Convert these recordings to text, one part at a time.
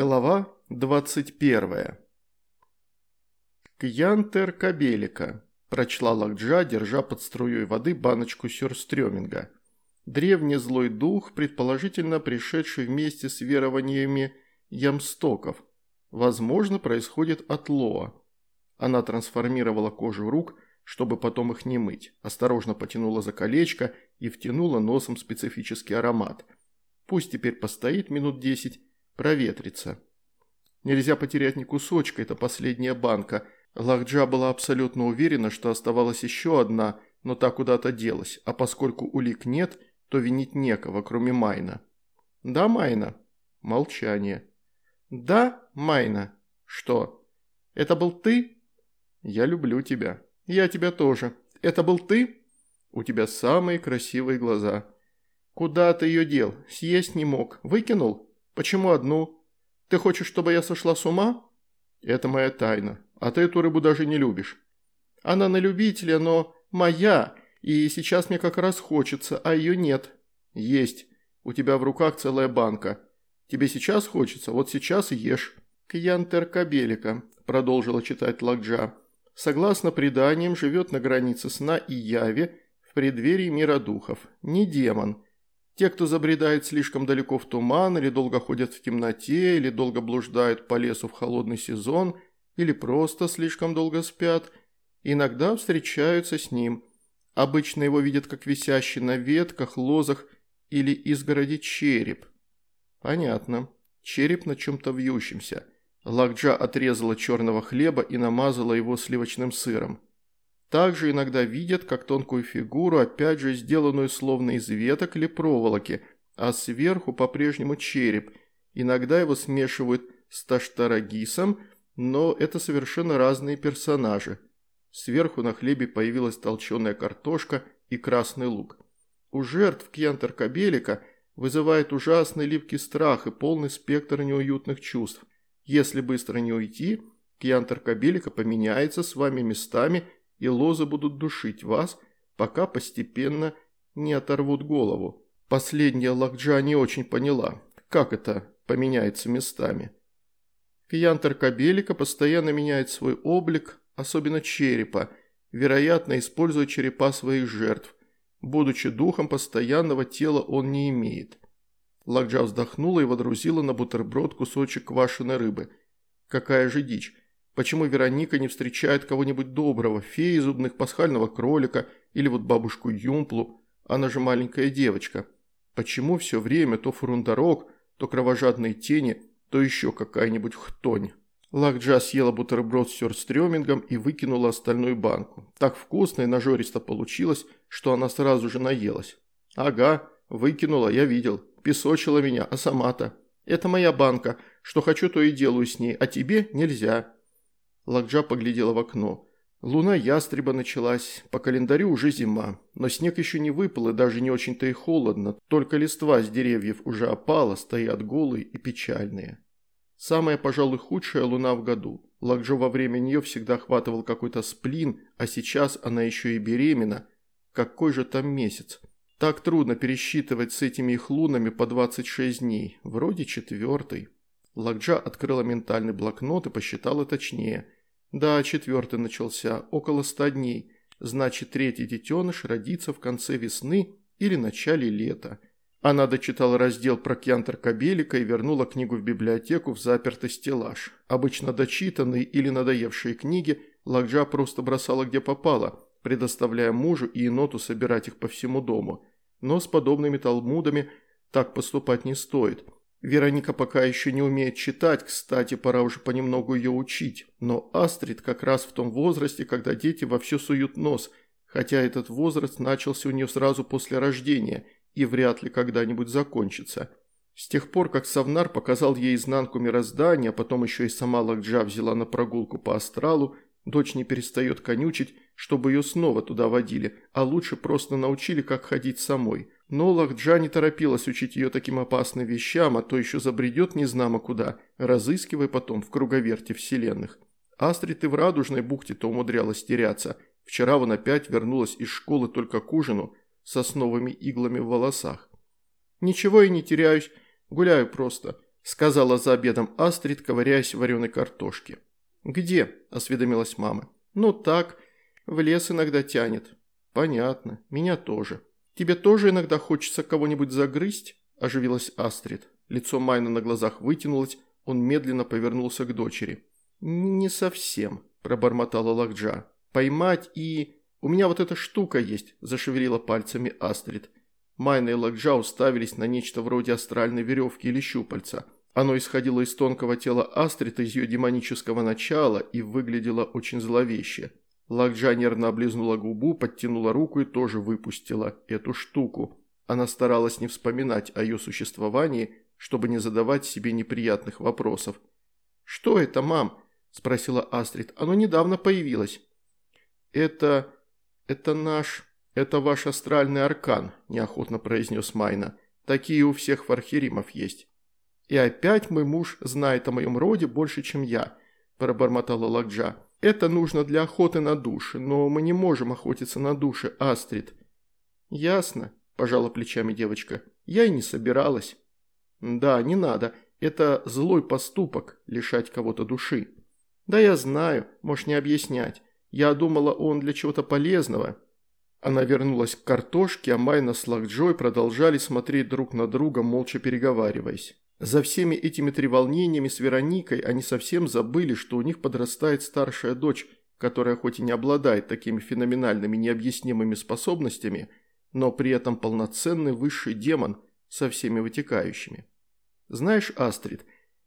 Глава 21. «Кьянтер Кабелика», – прочла Лакджа, держа под струей воды баночку сюрстрёминга. Древний злой дух, предположительно пришедший вместе с верованиями ямстоков. Возможно, происходит от Лоа. Она трансформировала кожу рук, чтобы потом их не мыть, осторожно потянула за колечко и втянула носом специфический аромат. Пусть теперь постоит минут десять, проветрится. Нельзя потерять ни кусочка, это последняя банка. Лахджа была абсолютно уверена, что оставалась еще одна, но та куда-то делась, а поскольку улик нет, то винить некого, кроме Майна. «Да, Майна?» Молчание. «Да, Майна?» «Что? Это был ты?» «Я люблю тебя». «Я тебя тоже. Это был ты?» «У тебя самые красивые глаза». «Куда ты ее дел? Съесть не мог. Выкинул?» «Почему одну? Ты хочешь, чтобы я сошла с ума?» «Это моя тайна. А ты эту рыбу даже не любишь». «Она на любителя, но моя, и сейчас мне как раз хочется, а ее нет». «Есть. У тебя в руках целая банка. Тебе сейчас хочется, вот сейчас ешь». «Кьянтер Кабелика», – продолжила читать Лакджа. «Согласно преданиям, живет на границе сна и яви в преддверии мира духов. Не демон». Те, кто забредает слишком далеко в туман, или долго ходят в темноте, или долго блуждают по лесу в холодный сезон, или просто слишком долго спят, иногда встречаются с ним. Обычно его видят как висящий на ветках, лозах или изгороди череп. Понятно. Череп на чем-то вьющемся. Лакджа отрезала черного хлеба и намазала его сливочным сыром. Также иногда видят, как тонкую фигуру, опять же сделанную словно из веток или проволоки, а сверху по-прежнему череп. Иногда его смешивают с Таштарагисом, но это совершенно разные персонажи. Сверху на хлебе появилась толченая картошка и красный лук. У жертв Кьянтер Кабелика вызывает ужасный липкий страх и полный спектр неуютных чувств. Если быстро не уйти, Кьянтер Кабелика поменяется с вами местами – и лозы будут душить вас, пока постепенно не оторвут голову. Последняя Лакджа не очень поняла, как это поменяется местами. Кьянтер Кабелика постоянно меняет свой облик, особенно черепа, вероятно, используя черепа своих жертв. Будучи духом постоянного тела он не имеет. Лакджа вздохнула и водрузила на бутерброд кусочек квашеной рыбы. Какая же дичь. Почему Вероника не встречает кого-нибудь доброго, феи зубных, пасхального кролика или вот бабушку Юмплу? Она же маленькая девочка. Почему все время то фурундорог, то кровожадные тени, то еще какая-нибудь хтонь? Лакджа съела бутерброд с сёрстрёмингом и выкинула остальную банку. Так вкусно и нажористо получилось, что она сразу же наелась. «Ага, выкинула, я видел. Песочила меня, а сама-то. Это моя банка. Что хочу, то и делаю с ней, а тебе нельзя». Лакджа поглядела в окно. Луна ястреба началась, по календарю уже зима, но снег еще не выпал и даже не очень-то и холодно, только листва с деревьев уже опала, стоят голые и печальные. Самая, пожалуй, худшая луна в году. Лакджо во время нее всегда охватывал какой-то сплин, а сейчас она еще и беременна. Какой же там месяц? Так трудно пересчитывать с этими их лунами по 26 дней. Вроде четвертый. Лакджа открыла ментальный блокнот и посчитала точнее – да, четвертый начался, около ста дней. Значит, третий детеныш родится в конце весны или начале лета. Она дочитала раздел про Кьянтер Кабелика и вернула книгу в библиотеку в запертый стеллаж. Обычно дочитанные или надоевшие книги Лакджа просто бросала где попало, предоставляя мужу и еноту собирать их по всему дому. Но с подобными талмудами так поступать не стоит – Вероника пока еще не умеет читать, кстати, пора уже понемногу ее учить. Но Астрид как раз в том возрасте, когда дети вовсю суют нос, хотя этот возраст начался у нее сразу после рождения и вряд ли когда-нибудь закончится. С тех пор, как Савнар показал ей изнанку мироздания, а потом еще и сама Лакджа взяла на прогулку по астралу, дочь не перестает конючить, чтобы ее снова туда водили, а лучше просто научили, как ходить самой – но Лахджа не торопилась учить ее таким опасным вещам, а то еще забредет незнамо куда, разыскивая потом в круговерте вселенных. Астрид и в Радужной бухте-то умудрялась теряться. Вчера вон опять вернулась из школы только к ужину, с сосновыми иглами в волосах. «Ничего и не теряюсь, гуляю просто. – сказала за обедом Астрид, ковыряясь в вареной картошке. «Где?» – осведомилась мама. «Ну так, в лес иногда тянет». «Понятно, меня тоже». «Тебе тоже иногда хочется кого-нибудь загрызть?» – оживилась Астрид. Лицо Майна на глазах вытянулось, он медленно повернулся к дочери. «Не совсем», – пробормотала Лакджа. «Поймать и...» «У меня вот эта штука есть», – зашевелила пальцами Астрид. Майна и Лакджа уставились на нечто вроде астральной веревки или щупальца. Оно исходило из тонкого тела Астрид, из ее демонического начала и выглядело очень зловеще. Лакджа нервно облизнула губу, подтянула руку и тоже выпустила эту штуку. Она старалась не вспоминать о ее существовании, чтобы не задавать себе неприятных вопросов. «Что это, мам?» – спросила Астрид. «Оно недавно появилось». «Это... это наш... это ваш астральный аркан», – неохотно произнес Майна. «Такие у всех фархеримов есть». «И опять мой муж знает о моем роде больше, чем я», – пробормотала Лакджа. «Это нужно для охоты на души, но мы не можем охотиться на души, Астрид». «Ясно», – пожала плечами девочка. «Я и не собиралась». «Да, не надо. Это злой поступок – лишать кого-то души». «Да я знаю, можешь не объяснять. Я думала, он для чего-то полезного». Она вернулась к картошке, а Майна с Лакджой продолжали смотреть друг на друга, молча переговариваясь. За всеми этими треволнениями с Вероникой они совсем забыли, что у них подрастает старшая дочь, которая хоть и не обладает такими феноменальными необъяснимыми способностями, но при этом полноценный высший демон со всеми вытекающими. Знаешь, Астрид,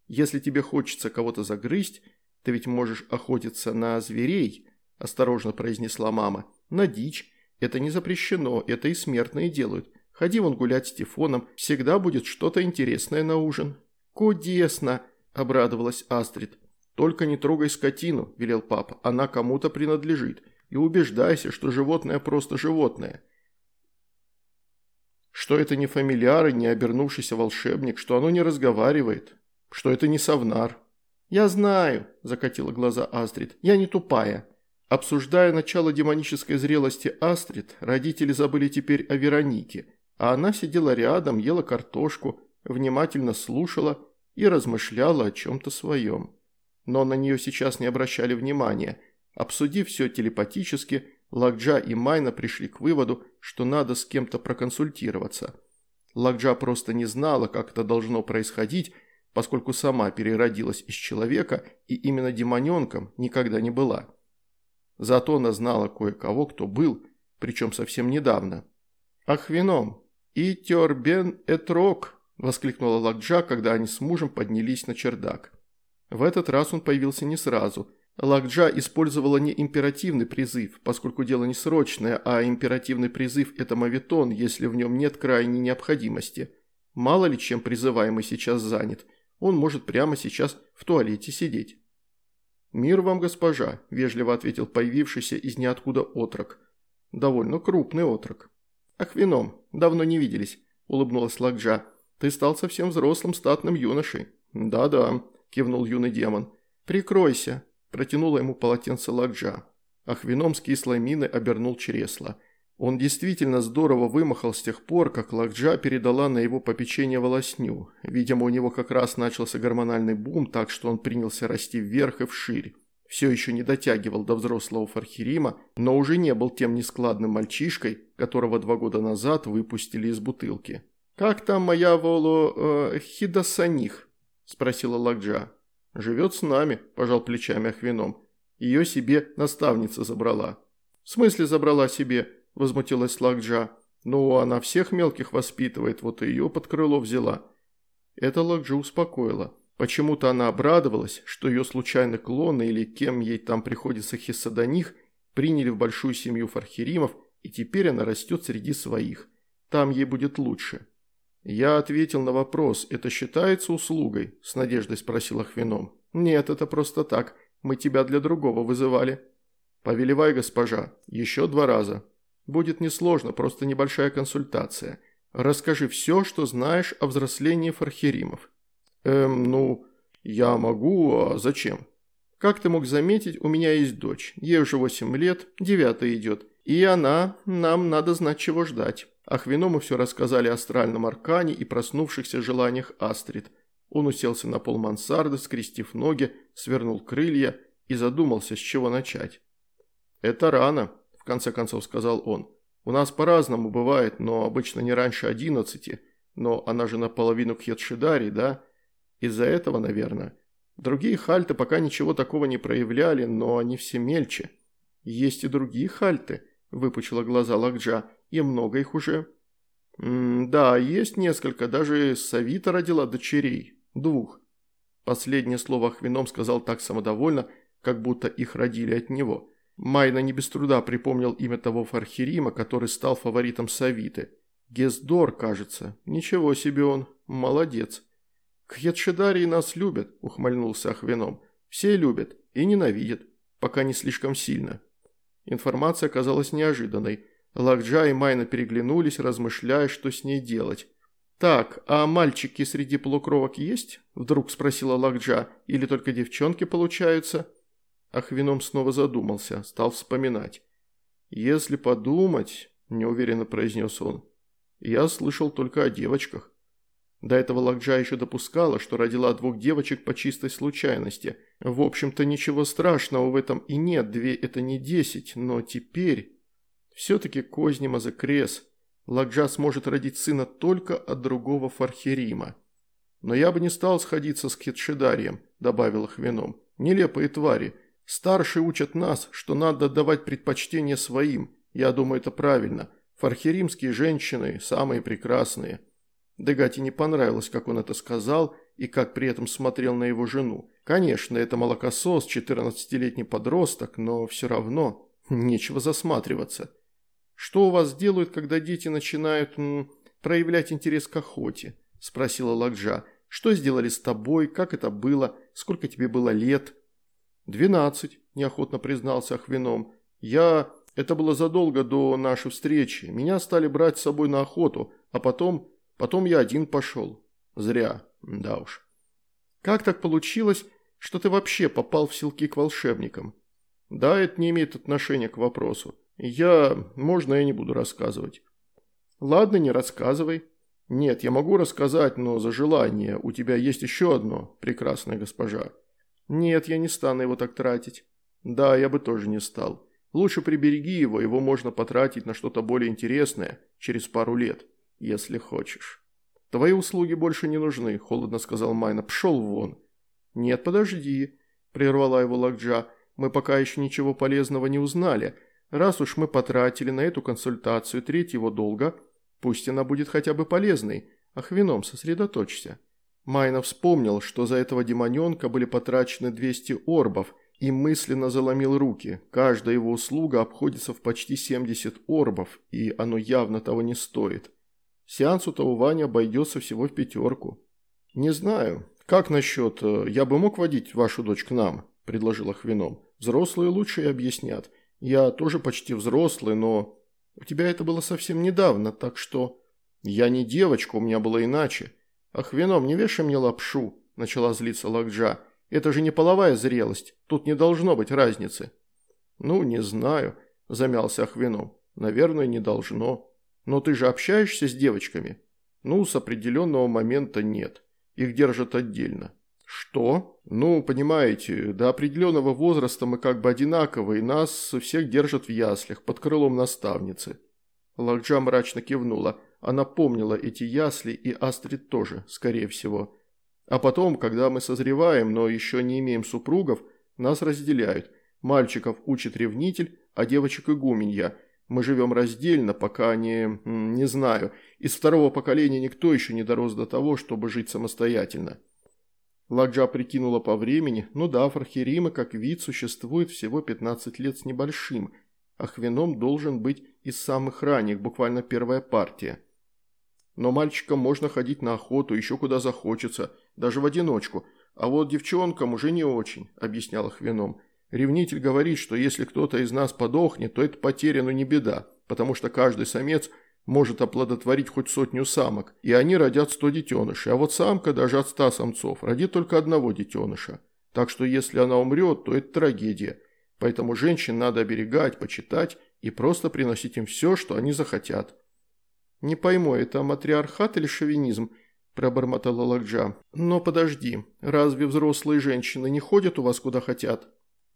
если тебе хочется кого-то загрызть, ты ведь можешь охотиться на зверей, осторожно произнесла мама, на дичь. Это не запрещено, это и смертные делают. Ходи вон гулять с Тифоном, всегда будет что-то интересное на ужин». «Кудесно!» – обрадовалась Астрид. «Только не трогай скотину», – велел папа, – «она кому-то принадлежит. И убеждайся, что животное просто животное что это не фамильяр и не обернувшийся волшебник, что оно не разговаривает, что это не совнар. «Я знаю», – закатила глаза Астрид, – «я не тупая». Обсуждая начало демонической зрелости Астрид, родители забыли теперь о Веронике, а она сидела рядом, ела картошку, внимательно слушала и размышляла о чем-то своем. Но на нее сейчас не обращали внимания. Обсудив все телепатически, Лакджа и Майна пришли к выводу, что надо с кем-то проконсультироваться. Лакджа просто не знала, как это должно происходить, поскольку сама переродилась из человека и именно демоненком никогда не была. Зато она знала кое-кого, кто был, причем совсем недавно. «Ах, вином! И тербен этрок!» – воскликнула Лакджа, когда они с мужем поднялись на чердак. В этот раз он появился не сразу – Лакджа использовала не императивный призыв, поскольку дело не срочное, а императивный призыв – это мавитон, если в нем нет крайней необходимости. Мало ли чем призываемый сейчас занят, он может прямо сейчас в туалете сидеть. «Мир вам, госпожа», – вежливо ответил появившийся из ниоткуда отрок. «Довольно крупный отрок». «Ах, вином, давно не виделись», – улыбнулась Лакджа. «Ты стал совсем взрослым статным юношей». «Да-да», – кивнул юный демон. «Прикройся», Протянула ему полотенце Ладжа. Ахвином с кислой миной обернул чресло. Он действительно здорово вымахал с тех пор, как Лакджа передала на его попечение волосню. Видимо, у него как раз начался гормональный бум, так что он принялся расти вверх и вширь. Все еще не дотягивал до взрослого Фархирима, но уже не был тем нескладным мальчишкой, которого два года назад выпустили из бутылки. «Как там моя Воло... Э, Хидасаних?» – спросила Лакджа. «Живет с нами», – пожал плечами Ахвином. «Ее себе наставница забрала». «В смысле забрала себе?» – возмутилась Лакджа. «Ну, она всех мелких воспитывает, вот и ее под крыло взяла». Это Лакджа успокоила. Почему-то она обрадовалась, что ее случайный клон или кем ей там приходится хиссадоних приняли в большую семью фархиримов, и теперь она растет среди своих. Там ей будет лучше. «Я ответил на вопрос, это считается услугой?» – с надеждой спросил Ахвином. «Нет, это просто так. Мы тебя для другого вызывали». «Повелевай, госпожа. Еще два раза. Будет несложно, просто небольшая консультация. Расскажи все, что знаешь о взрослении фархеримов». «Эм, ну, я могу, а зачем?» «Как ты мог заметить, у меня есть дочь. Ей уже восемь лет, девятая идет. И она, нам надо знать, чего ждать». Ахвиному все рассказали о астральном аркане и проснувшихся желаниях Астрид. Он уселся на пол мансарды, скрестив ноги, свернул крылья и задумался, с чего начать. «Это рано», – в конце концов сказал он. «У нас по-разному бывает, но обычно не раньше одиннадцати. Но она же наполовину Кхетшидари, да? Из-за этого, наверное. Другие хальты пока ничего такого не проявляли, но они все мельче. Есть и другие хальты», – выпучила глаза Лакджа, – «и много их уже». М «Да, есть несколько, даже Савита родила дочерей. Двух». Последнее слово Ахвином сказал так самодовольно, как будто их родили от него. Майна не без труда припомнил имя того Фархирима, который стал фаворитом Савиты. Гездор, кажется. Ничего себе он. Молодец. «Кхетшедарии нас любят», – ухмыльнулся Ахвином. «Все любят и ненавидят, пока не слишком сильно». Информация оказалась неожиданной. Лакджа и Майна переглянулись, размышляя, что с ней делать. «Так, а мальчики среди полукровок есть?» – вдруг спросила Лакджа. «Или только девчонки получаются?» Ахвином снова задумался, стал вспоминать. «Если подумать», – неуверенно произнес он, – «я слышал только о девочках». До этого Лакджа еще допускала, что родила двух девочек по чистой случайности. В общем-то, ничего страшного в этом и нет, две – это не десять, но теперь... Все-таки козни Мазакрес. Ладжа сможет родить сына только от другого Фархерима. Но я бы не стал сходиться с Хетшедарием, добавил Хвеном. Нелепые твари. Старшие учат нас, что надо давать предпочтение своим. Я думаю, это правильно. Фархеримские женщины самые прекрасные. Дегати не понравилось, как он это сказал и как при этом смотрел на его жену. Конечно, это молокосос, 14-летний подросток, но все равно нечего засматриваться. «Что у вас делают, когда дети начинают м, проявлять интерес к охоте?» – спросила Лакджа. «Что сделали с тобой? Как это было? Сколько тебе было лет?» «Двенадцать», – неохотно признался Ахвином. «Я... Это было задолго до нашей встречи. Меня стали брать с собой на охоту, а потом... Потом я один пошел. Зря. Да уж». «Как так получилось, что ты вообще попал в селки к волшебникам?» «Да, это не имеет отношения к вопросу. Я... Можно я не буду рассказывать?» «Ладно, не рассказывай». «Нет, я могу рассказать, но за желание. У тебя есть еще одно, прекрасная госпожа». «Нет, я не стану его так тратить». «Да, я бы тоже не стал. Лучше прибереги его, его можно потратить на что-то более интересное через пару лет, если хочешь». «Твои услуги больше не нужны», – холодно сказал Майна. «Пшел вон». «Нет, подожди», – прервала его Лакджа. «Мы пока еще ничего полезного не узнали». Раз уж мы потратили на эту консультацию треть его долга, пусть она будет хотя бы полезной, а хвином сосредоточься. Майна вспомнил, что за этого демоненка были потрачены 200 орбов, и мысленно заломил руки. Каждая его услуга обходится в почти 70 орбов, и оно явно того не стоит. Сеансу-то у Вани обойдется всего в пятерку. «Не знаю. Как насчет... Э, я бы мог водить вашу дочь к нам?» – предложила Хвином. «Взрослые лучше и объяснят. Я тоже почти взрослый, но... У тебя это было совсем недавно, так что... Я не девочка, у меня было иначе. Ах, вином, не вешай мне лапшу, начала злиться Лакджа. Это же не половая зрелость, тут не должно быть разницы. Ну, не знаю, замялся Ахвином. Наверное, не должно. Но ты же общаешься с девочками? Ну, с определенного момента нет. Их держат отдельно. «Что? Ну, понимаете, до определенного возраста мы как бы одинаковые, нас всех держат в яслях, под крылом наставницы». Лакджа мрачно кивнула. Она помнила эти ясли и Астрид тоже, скорее всего. А потом, когда мы созреваем, но еще не имеем супругов, нас разделяют. Мальчиков учит ревнитель, а девочек игуменья. Мы живем раздельно, пока не... не знаю. Из второго поколения никто еще не дорос до того, чтобы жить самостоятельно. Ладжа прикинула по времени. Ну да, Фархерима как вид существует всего 15 лет с небольшим, а Хвеном должен быть из самых ранних, буквально первая партия. Но мальчикам можно ходить на охоту, еще куда захочется, даже в одиночку, а вот девчонкам уже не очень, объясняла Хвеном. Ревнитель говорит, что если кто-то из нас подохнет, то это потеря, но не беда, потому что каждый самец может оплодотворить хоть сотню самок, и они родят сто детенышей, а вот самка даже от ста самцов родит только одного детеныша. Так что если она умрет, то это трагедия. Поэтому женщин надо оберегать, почитать и просто приносить им все, что они захотят. Не пойму, это матриархат или шовинизм? – пробормотала Лакджа. «Но подожди, разве взрослые женщины не ходят у вас куда хотят?»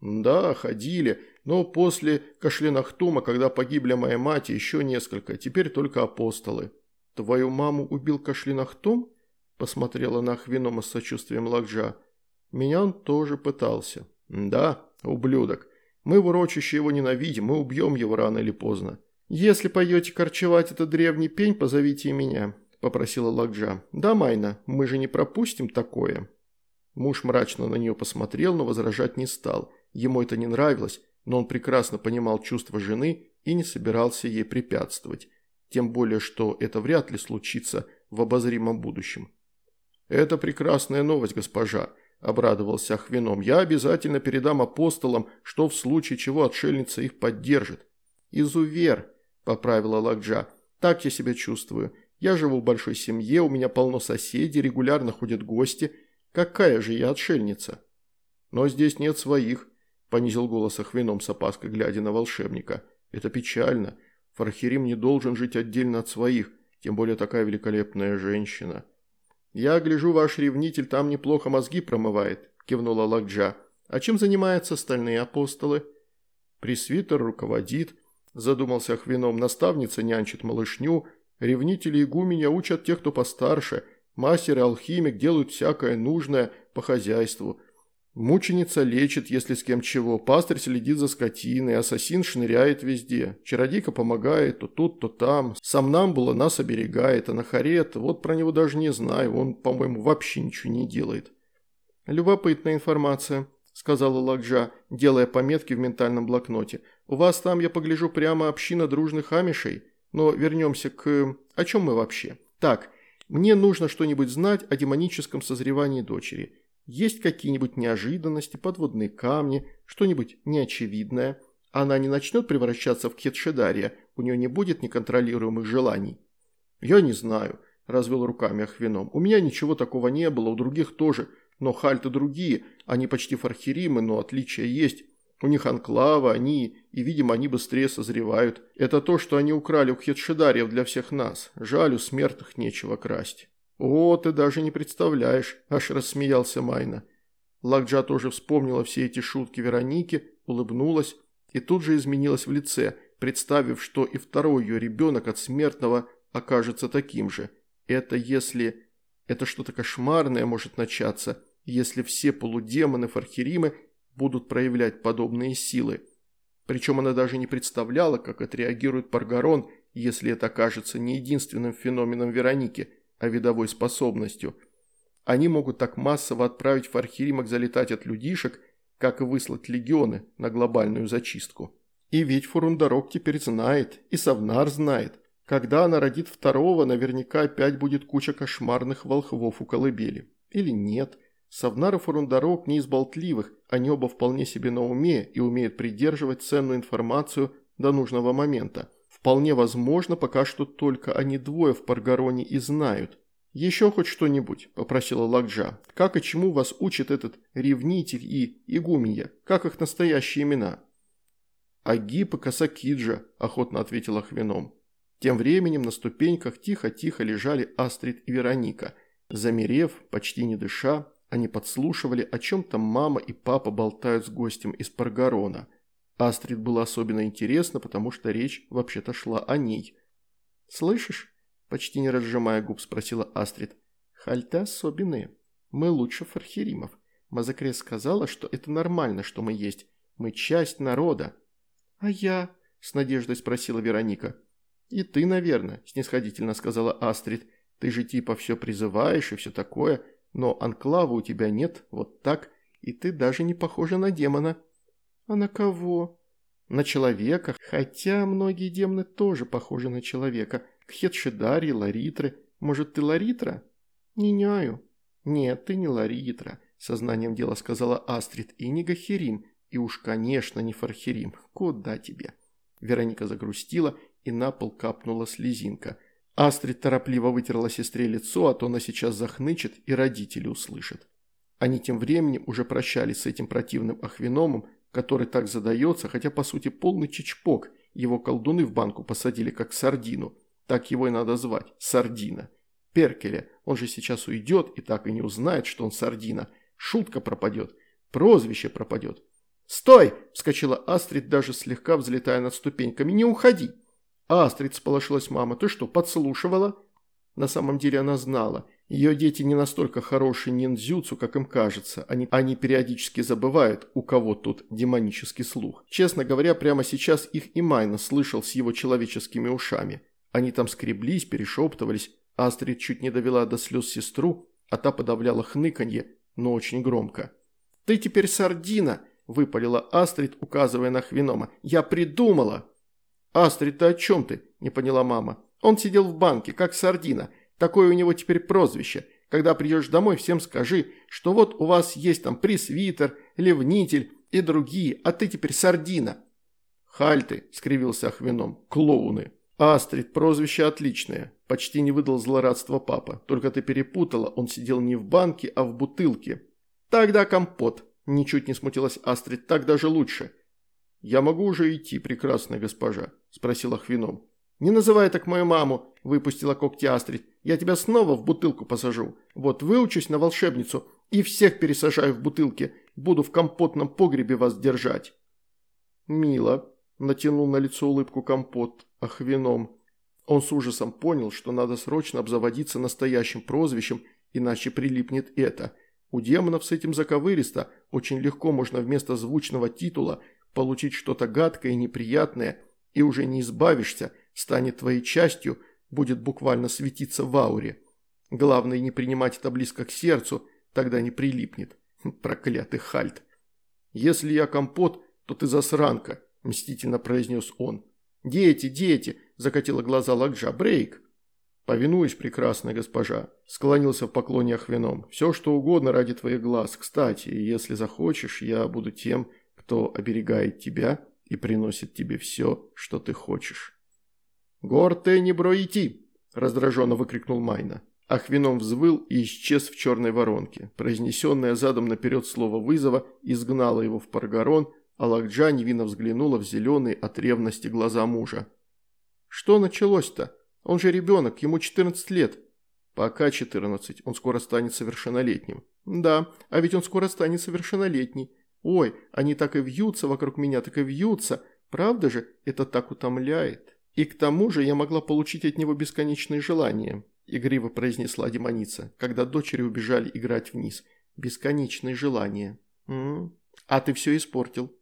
«Да, ходили, но после Кашлинахтума, когда погибли моя мать и еще несколько, теперь только апостолы». «Твою маму убил Кашлинахтум?» – посмотрела на Ахвинома с сочувствием Лакджа. «Меня он тоже пытался». «Да, ублюдок. Мы в урочище его ненавидим, мы убьем его рано или поздно. Если пойдете корчевать этот древний пень, позовите и меня», – попросила Лакджа. «Да, Майна, мы же не пропустим такое». Муж мрачно на нее посмотрел, но возражать не стал. Ему это не нравилось, но он прекрасно понимал чувства жены и не собирался ей препятствовать. Тем более, что это вряд ли случится в обозримом будущем. «Это прекрасная новость, госпожа», – обрадовался Ахвином. «Я обязательно передам апостолам, что в случае чего отшельница их поддержит». «Изувер», – поправила Лакджа. «Так я себя чувствую. Я живу в большой семье, у меня полно соседей, регулярно ходят гости. Какая же я отшельница?» «Но здесь нет своих», – понизил голос Ахвином с опаской, глядя на волшебника. «Это печально. Фархирим не должен жить отдельно от своих, тем более такая великолепная женщина». «Я гляжу, ваш ревнитель там неплохо мозги промывает», – кивнула Лакджа. «А чем занимаются остальные апостолы?» «Пресвитер руководит», – задумался Ахвином. «Наставница нянчит малышню, ревнители игуменя учат тех, кто постарше, мастер и алхимик делают всякое нужное по хозяйству». Мученица лечит, если с кем чего, пастырь следит за скотиной, ассасин шныряет везде, чародейка помогает то тут, то там, сам Намбула нас оберегает, а Нахарет, вот про него даже не знаю, он, по-моему, вообще ничего не делает. Любопытная информация, сказала Лакджа, делая пометки в ментальном блокноте. У вас там, я погляжу, прямо община дружных амишей, но вернемся к... О чем мы вообще? Так, мне нужно что-нибудь знать о демоническом созревании дочери. Есть какие-нибудь неожиданности, подводные камни, что-нибудь неочевидное. Она не начнет превращаться в Кетшедария, у нее не будет неконтролируемых желаний. Я не знаю, развел руками Ахвином. У меня ничего такого не было, у других тоже. Но хальты другие, они почти фархиримы, но отличия есть. У них анклавы, они, и, видимо, они быстрее созревают. Это то, что они украли у Хетшедариев для всех нас. Жаль, у смертных нечего красть. «О, ты даже не представляешь», – аж рассмеялся Майна. Лакджа тоже вспомнила все эти шутки Вероники, улыбнулась и тут же изменилась в лице, представив, что и второй ее ребенок от смертного окажется таким же. Это если... Это что-то кошмарное может начаться, если все полудемоны Фархиримы будут проявлять подобные силы. Причем она даже не представляла, как отреагирует Паргарон, если это окажется не единственным феноменом Вероники – а видовой способностью. Они могут так массово отправить фархиримок залетать от людишек, как и выслать легионы на глобальную зачистку. И ведь Фурундарок теперь знает, и Савнар знает. Когда она родит второго, наверняка опять будет куча кошмарных волхвов у колыбели. Или нет. Савнар и Фурундарок не из болтливых, они оба вполне себе на уме и умеют придерживать ценную информацию до нужного момента. Вполне возможно, пока что только они двое в Паргароне и знают. «Еще хоть что-нибудь», – попросила Лакджа. «Как и чему вас учит этот ревнитель и игуменья? Как их настоящие имена?» «Агип и Касакиджа», – охотно ответила Хвеном. Тем временем на ступеньках тихо-тихо лежали Астрид и Вероника. Замерев, почти не дыша, они подслушивали, о чем там мама и папа болтают с гостем из Паргарона – Астрид было особенно интересно, потому что речь вообще-то шла о ней. «Слышишь?» – почти не разжимая губ, спросила Астрид. «Хальты особенные. Мы лучше фархеримов. Мазакрес сказала, что это нормально, что мы есть. Мы часть народа». «А я?» – с надеждой спросила Вероника. «И ты, наверное», – снисходительно сказала Астрид. «Ты же типа все призываешь и все такое, но анклава у тебя нет, вот так, и ты даже не похожа на демона». «А на кого?» «На человека, хотя многие демоны тоже похожи на человека. Кхетшидари, Ларитры. Может, ты Ларитра?» «Не няю». «Нет, ты не Ларитра», – сознанием дела сказала Астрид, – «и не Гахерим, и уж, конечно, не Фархерим. Куда тебе?» Вероника загрустила, и на пол капнула слезинка. Астрид торопливо вытерла сестре лицо, а то она сейчас захнычет, и родители услышат. Они тем временем уже прощались с этим противным Ахвиномом, который так задается, хотя по сути полный чичпок, его колдуны в банку посадили как сардину, так его и надо звать, сардина. Перкеля. Он же сейчас уйдет и так и не узнает, что он сардина. Шутка пропадет. Прозвище пропадет. «Стой!» – вскочила Астрид, даже слегка взлетая над ступеньками. «Не уходи!» «Астрид!» – сполошилась мама. «Ты что, подслушивала?» На самом деле она знала. Ее дети не настолько хорошие ниндзюцу, как им кажется. Они, они периодически забывают, у кого тут демонический слух. Честно говоря, прямо сейчас их и Майна слышал с его человеческими ушами. Они там скреблись, перешептывались. Астрид чуть не довела до слез сестру, а та подавляла хныканье, но очень громко. «Ты теперь сардина!» – выпалила Астрид, указывая на Хвинома. «Я придумала!» «Астрид, ты о чем ты?» – не поняла мама. «Он сидел в банке, как сардина. Такое у него теперь прозвище. Когда придешь домой, всем скажи, что вот у вас есть там пресвитер, ливнитель и другие, а ты теперь сардина». «Хальты», – скривился Ахвином, – «клоуны». «Астрид, прозвище отличное», – почти не выдал злорадство папа. «Только ты перепутала, он сидел не в банке, а в бутылке». «Тогда компот», – ничуть не смутилась Астрид, – «так даже лучше». «Я могу уже идти, прекрасная госпожа?» – спросил Ахвином. «Не называй так мою маму», – выпустила когти Астрид. «Я тебя снова в бутылку посажу. Вот выучусь на волшебницу и всех пересажаю в бутылке. Буду в компотном погребе вас держать». «Мило», – натянул на лицо улыбку компот, ах вином. Он с ужасом понял, что надо срочно обзаводиться настоящим прозвищем, иначе прилипнет это. У демонов с этим заковыристо, очень легко можно вместо звучного титула получить что-то гадкое и неприятное, и уже не избавишься – станет твоей частью, будет буквально светиться в ауре. Главное не принимать это близко к сердцу, тогда не прилипнет. Хм, проклятый хальт. «Если я компот, то ты засранка», – мстительно произнес он. «Дети, дети!» – закатила глаза Лакджа. «Брейк!» «Повинуюсь, прекрасная госпожа», – склонился в поклоне Ахвином. «Все, что угодно ради твоих глаз. Кстати, если захочешь, я буду тем, кто оберегает тебя и приносит тебе все, что ты хочешь». «Горте не броити!» – раздраженно выкрикнул Майна. Ахвином взвыл и исчез в черной воронке. Произнесенное задом наперед слово вызова изгнало его в Паргарон, а Лакджа невинно взглянула в зеленые от ревности глаза мужа. «Что началось-то? Он же ребенок, ему 14 лет». «Пока 14, он скоро станет совершеннолетним». «Да, а ведь он скоро станет совершеннолетний. Ой, они так и вьются вокруг меня, так и вьются. Правда же, это так утомляет». «И к тому же я могла получить от него бесконечные желания», – игриво произнесла демоница, когда дочери убежали играть вниз. «Бесконечные желания». М -м. «А ты все испортил».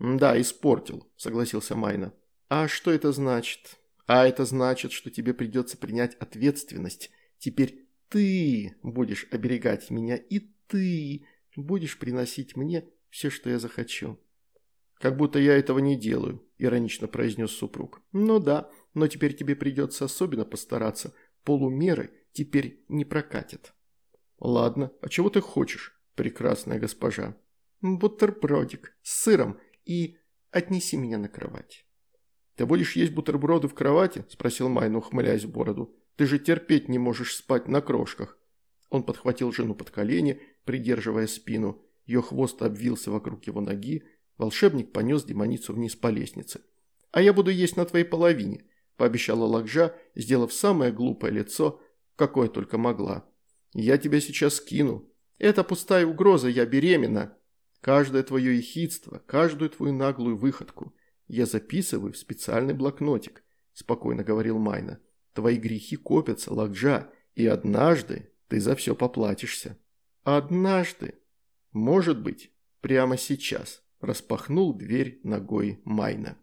«Да, испортил», – согласился Майна. «А что это значит?» «А это значит, что тебе придется принять ответственность. Теперь ты будешь оберегать меня, и ты будешь приносить мне все, что я захочу». «Как будто я этого не делаю», – иронично произнес супруг. «Ну да, но теперь тебе придется особенно постараться. Полумеры теперь не прокатят». «Ладно, а чего ты хочешь, прекрасная госпожа?» «Бутербродик с сыром и отнеси меня на кровать». «Ты будешь есть бутерброды в кровати?» – спросил Майна, ухмыляясь в бороду. «Ты же терпеть не можешь спать на крошках». Он подхватил жену под колени, придерживая спину. Ее хвост обвился вокруг его ноги, Волшебник понес демоницу вниз по лестнице. «А я буду есть на твоей половине», – пообещала Лакжа, сделав самое глупое лицо, какое только могла. «Я тебя сейчас скину. Это пустая угроза, я беременна. Каждое твое ехидство, каждую твою наглую выходку я записываю в специальный блокнотик», – спокойно говорил Майна. «Твои грехи копятся, Лакжа, и однажды ты за все поплатишься». «Однажды? Может быть, прямо сейчас» распахнул дверь ногой Майна.